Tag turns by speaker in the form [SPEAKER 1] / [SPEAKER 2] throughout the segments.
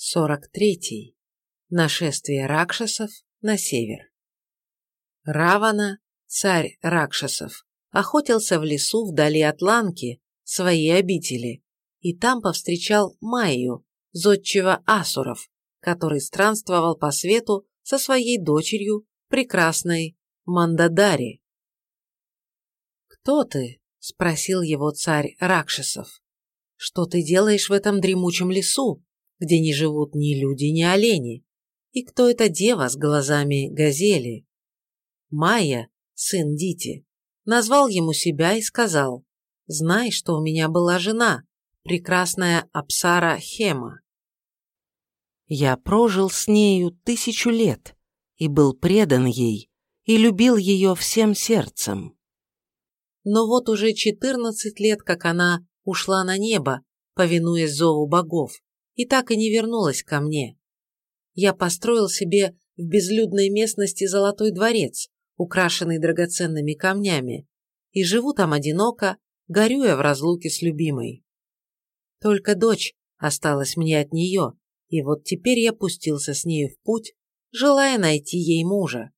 [SPEAKER 1] 43. Нашествие ракшасов на север. Равана, царь ракшасов, охотился в лесу вдали от Ланки, своей обители, и там повстречал Майю, зодчего асуров, который странствовал по свету со своей дочерью, прекрасной Мандадари. «Кто ты?» – спросил его царь Ракшасов. «Что ты делаешь в этом дремучем лесу?» Где не живут ни люди, ни олени. И кто эта дева с глазами газели? Майя, сын Дити, назвал ему себя и сказал, «Знай, что у меня была жена, прекрасная Апсара Хема. Я прожил с нею тысячу лет и был предан ей, и любил ее всем сердцем. Но вот уже четырнадцать лет, как она ушла на небо, повинуясь зову богов, и так и не вернулась ко мне. Я построил себе в безлюдной местности золотой дворец, украшенный драгоценными камнями, и живу там одиноко, горюя в разлуке с любимой. Только дочь осталась мне от нее, и вот теперь я пустился с нею в путь, желая найти ей мужа.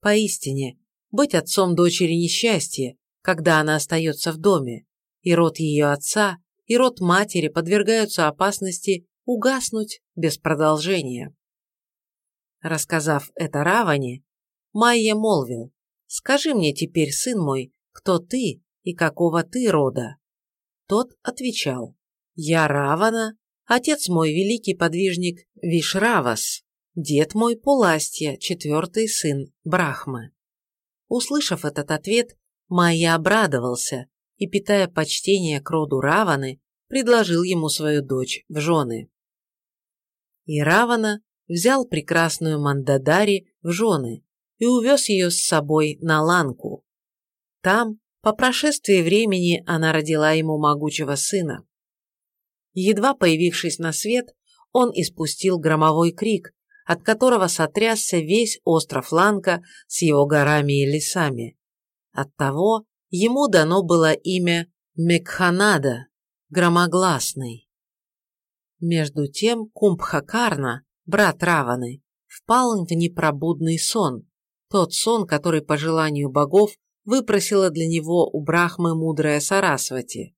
[SPEAKER 1] Поистине, быть отцом дочери несчастье, когда она остается в доме, и род ее отца, и род матери подвергаются опасности угаснуть без продолжения. Рассказав это Раване, Майя молвил, «Скажи мне теперь, сын мой, кто ты и какого ты рода?» Тот отвечал, «Я Равана, отец мой великий подвижник Вишравас, дед мой Пуластья, четвертый сын Брахмы». Услышав этот ответ, Майя обрадовался и, питая почтение к роду Раваны, предложил ему свою дочь в жены и Равана взял прекрасную Мандадари в жены и увез ее с собой на Ланку. Там, по прошествии времени, она родила ему могучего сына. Едва появившись на свет, он испустил громовой крик, от которого сотрясся весь остров Ланка с его горами и лесами. Оттого ему дано было имя Мекханада, громогласный. Между тем Кумбхакарна, брат Раваны, впал в непробудный сон, тот сон, который по желанию богов выпросила для него у Брахмы мудрая Сарасвати.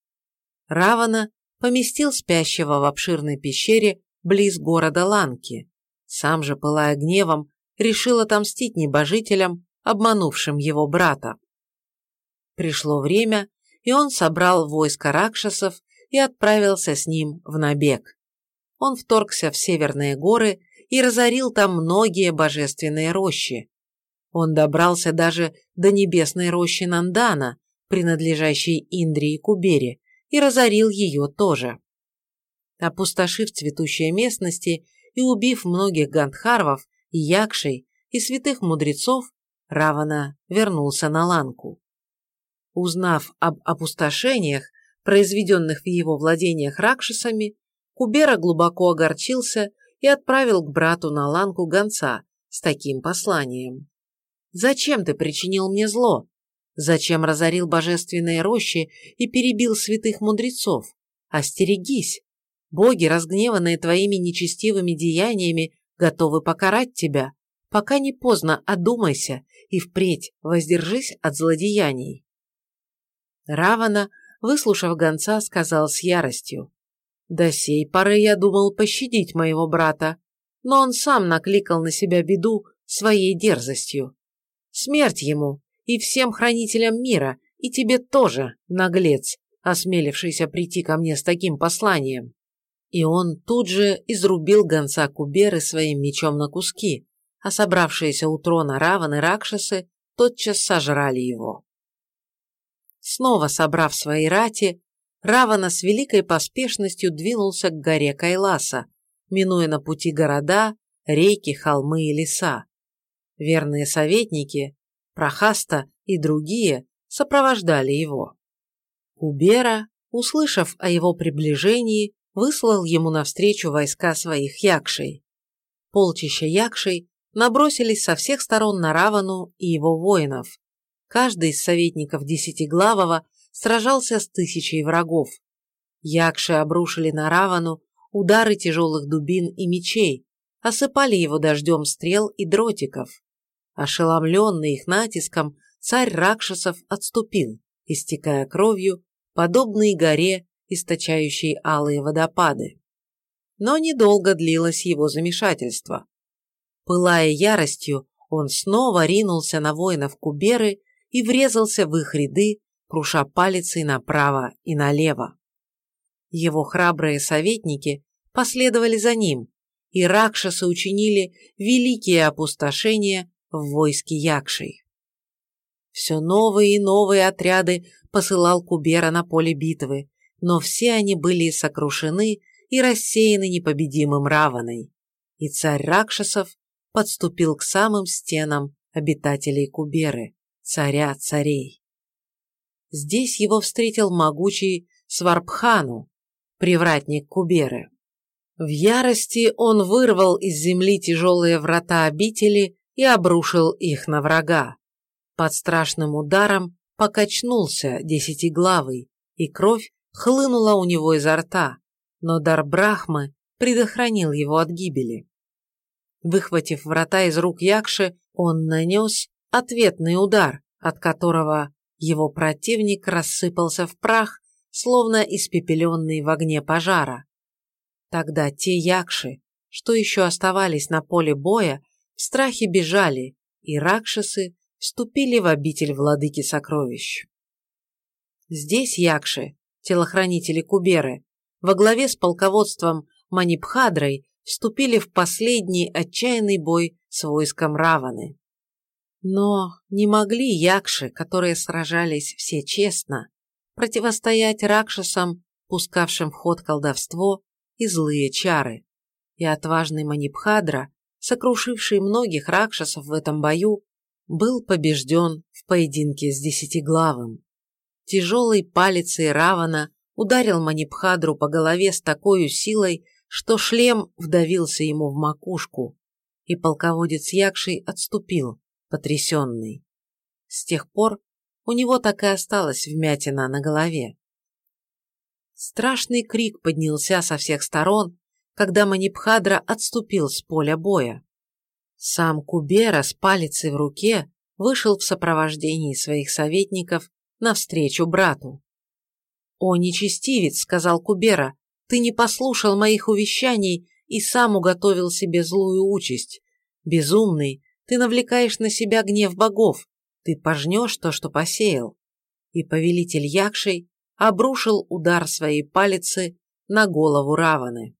[SPEAKER 1] Равана поместил спящего в обширной пещере близ города Ланки. Сам же, пылая гневом, решил отомстить небожителям, обманувшим его брата. Пришло время, и он собрал войско ракшасов и отправился с ним в набег он вторгся в северные горы и разорил там многие божественные рощи. Он добрался даже до небесной рощи Нандана, принадлежащей Индре и Кубере, и разорил ее тоже. Опустошив цветущие местности и убив многих гандхарвов и якшей и святых мудрецов, Равана вернулся на Ланку. Узнав об опустошениях, произведенных в его владениях ракшасами, Кубера глубоко огорчился и отправил к брату на ланку гонца с таким посланием. «Зачем ты причинил мне зло? Зачем разорил божественные рощи и перебил святых мудрецов? Остерегись! Боги, разгневанные твоими нечестивыми деяниями, готовы покарать тебя. Пока не поздно, одумайся и впредь воздержись от злодеяний». Равана, выслушав гонца, сказал с яростью. До сей поры я думал пощадить моего брата, но он сам накликал на себя беду своей дерзостью. Смерть ему и всем хранителям мира, и тебе тоже, наглец, осмелившийся прийти ко мне с таким посланием. И он тут же изрубил гонца Куберы своим мечом на куски, а собравшиеся у трона Раваны Ракшасы тотчас сожрали его. Снова собрав свои рати, Равана с великой поспешностью двинулся к горе Кайласа, минуя на пути города, реки, холмы и леса. Верные советники, Прохаста и другие сопровождали его. Кубера, услышав о его приближении, выслал ему навстречу войска своих якшей. Полчища якшей набросились со всех сторон на Равану и его воинов. Каждый из советников Десятиглавого сражался с тысячей врагов. Якши обрушили на Равану удары тяжелых дубин и мечей, осыпали его дождем стрел и дротиков. Ошеломленный их натиском, царь Ракшасов отступил, истекая кровью, подобной горе, источающей алые водопады. Но недолго длилось его замешательство. Пылая яростью, он снова ринулся на воинов Куберы и врезался в их ряды, круша палицей направо и налево. Его храбрые советники последовали за ним, и ракшасы учинили великие опустошения в войске Якшей. Все новые и новые отряды посылал Кубера на поле битвы, но все они были сокрушены и рассеяны непобедимым Раваной, и царь Ракшасов подступил к самым стенам обитателей Куберы, царя царей. Здесь его встретил могучий Сварбхану, привратник Куберы. В ярости он вырвал из земли тяжелые врата обители и обрушил их на врага. Под страшным ударом покачнулся десятиглавый, и кровь хлынула у него изо рта, но дар Брахмы предохранил его от гибели. Выхватив врата из рук Якши, он нанес ответный удар, от которого его противник рассыпался в прах, словно испепеленный в огне пожара. Тогда те Якши, что еще оставались на поле боя, в страхе бежали, и ракшасы вступили в обитель владыки сокровищ. Здесь Якши, телохранители Куберы, во главе с полководством Манипхадрой вступили в последний отчаянный бой с войском Раваны. Но не могли Якши, которые сражались все честно, противостоять ракшасам, пускавшим в ход колдовство и злые чары, и отважный Манипхадра сокрушивший многих ракшасов в этом бою, был побежден в поединке с Десятиглавым. Тяжелой палицей Равана ударил Манипхадру по голове с такой силой, что шлем вдавился ему в макушку, и полководец Якшей отступил, потрясенный. С тех пор у него так и осталась вмятина на голове. Страшный крик поднялся со всех сторон, когда Манипхадра отступил с поля боя. Сам Кубера с палицей в руке вышел в сопровождении своих советников навстречу брату. «О, нечестивец!» — сказал Кубера, — «ты не послушал моих увещаний и сам уготовил себе злую участь. Безумный, ты навлекаешь на себя гнев богов, ты пожнешь то, что посеял». И повелитель Якшей обрушил удар своей палицы на голову Раваны.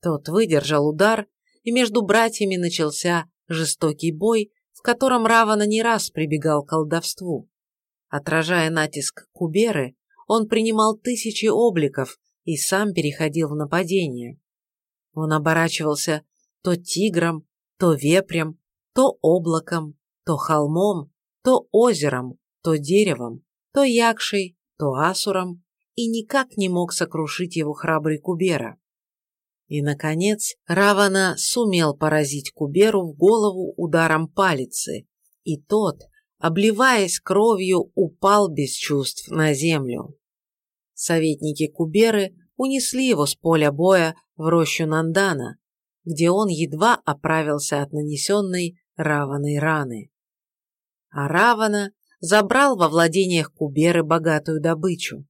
[SPEAKER 1] Тот выдержал удар, и между братьями начался жестокий бой, в котором Равана не раз прибегал к колдовству. Отражая натиск Куберы, он принимал тысячи обликов и сам переходил в нападение. Он оборачивался то тигром, то вепрем, то облаком, то холмом, то озером, то деревом, то якшей, то асуром, и никак не мог сокрушить его храбрый Кубера. И, наконец, Равана сумел поразить Куберу в голову ударом палицы, и тот, обливаясь кровью, упал без чувств на землю. Советники Куберы унесли его с поля боя в рощу Нандана, где он едва оправился от нанесенной Раваной раны. А Равана забрал во владениях Куберы богатую добычу.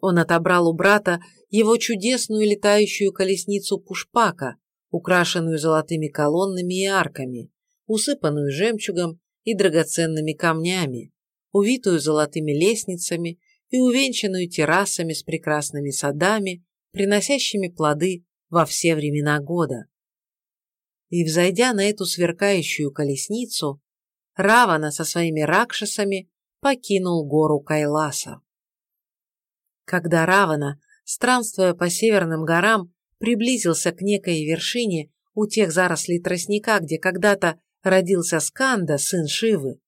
[SPEAKER 1] Он отобрал у брата его чудесную летающую колесницу Пушпака, украшенную золотыми колоннами и арками, усыпанную жемчугом и драгоценными камнями, увитую золотыми лестницами и увенчанную террасами с прекрасными садами, приносящими плоды во все времена года. И, взойдя на эту сверкающую колесницу, Равана со своими ракшасами покинул гору Кайласа. Когда Равана, странствуя по северным горам, приблизился к некой вершине у тех зарослей тростника, где когда-то родился Сканда, сын Шивы,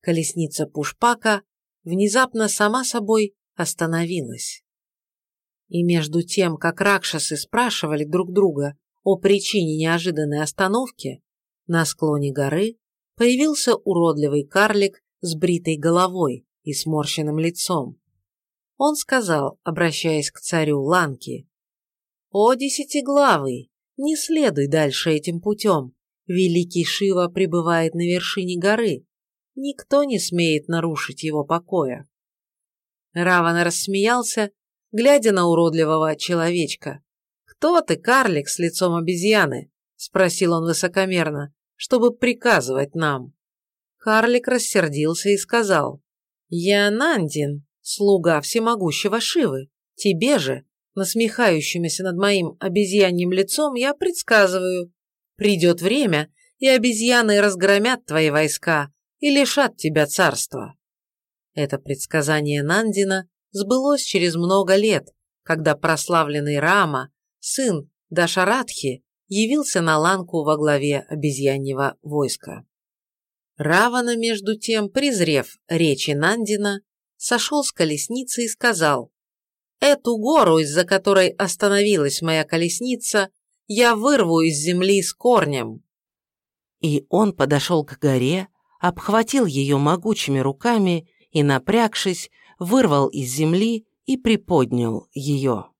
[SPEAKER 1] колесница Пушпака внезапно сама собой остановилась. И между тем, как ракшасы спрашивали друг друга о причине неожиданной остановки, на склоне горы появился уродливый карлик с бритой головой и сморщенным лицом. Он сказал, обращаясь к царю Ланки, «О, десятиглавый, не следуй дальше этим путем. Великий Шива пребывает на вершине горы. Никто не смеет нарушить его покоя». Равана рассмеялся, глядя на уродливого человечка. «Кто ты, карлик с лицом обезьяны?» – спросил он высокомерно, – «чтобы приказывать нам». Карлик рассердился и сказал, «Я Нандин, слуга всемогущего Шивы. Тебе же, насмехающимися над моим обезьяньим лицом, я предсказываю. Придет время, и обезьяны разгромят твои войска и лишат тебя царства». Это предсказание Нандина сбылось через много лет, когда прославленный Рама, сын Дашаратхи, явился на ланку во главе обезьяньего войска. Равана, между тем, презрев речи Нандина, сошел с колесницы и сказал, «Эту гору, из-за которой остановилась моя колесница, я вырву из земли с корнем». И он подошел к горе, обхватил ее могучими руками и, напрягшись, вырвал из земли и приподнял ее.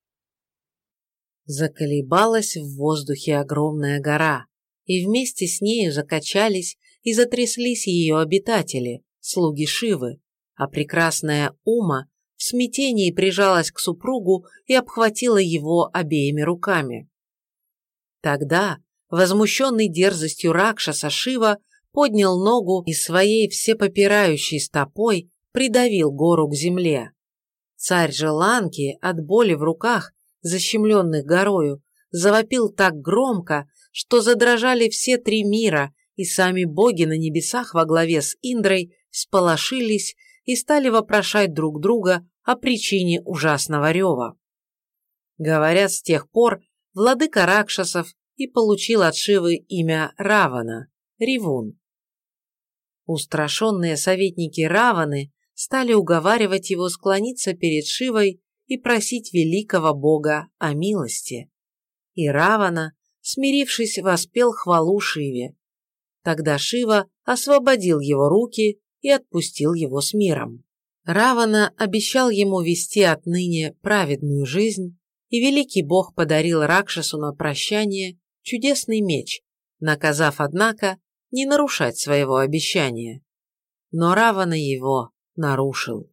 [SPEAKER 1] Заколебалась в воздухе огромная гора, и вместе с нею закачались и затряслись ее обитатели, слуги Шивы, а прекрасная Ума в смятении прижалась к супругу и обхватила его обеими руками. Тогда, возмущенный дерзостью Ракшаса Шива, поднял ногу и своей всепопирающей стопой придавил гору к земле. Царь же Ланки от боли в руках, защемленных горою, завопил так громко, что задрожали все три мира и сами боги на небесах во главе с Индрой сполошились и стали вопрошать друг друга о причине ужасного рева. Говорят, с тех пор владыка Ракшасов и получил от Шивы имя Равана – Ривун. Устрашенные советники Раваны стали уговаривать его склониться перед Шивой и просить великого бога о милости. И Равана, смирившись, воспел хвалу Шиве, Тогда Шива освободил его руки и отпустил его с миром. Равана обещал ему вести отныне праведную жизнь, и великий бог подарил Ракшасу на прощание чудесный меч, наказав, однако, не нарушать своего обещания. Но Равана его нарушил.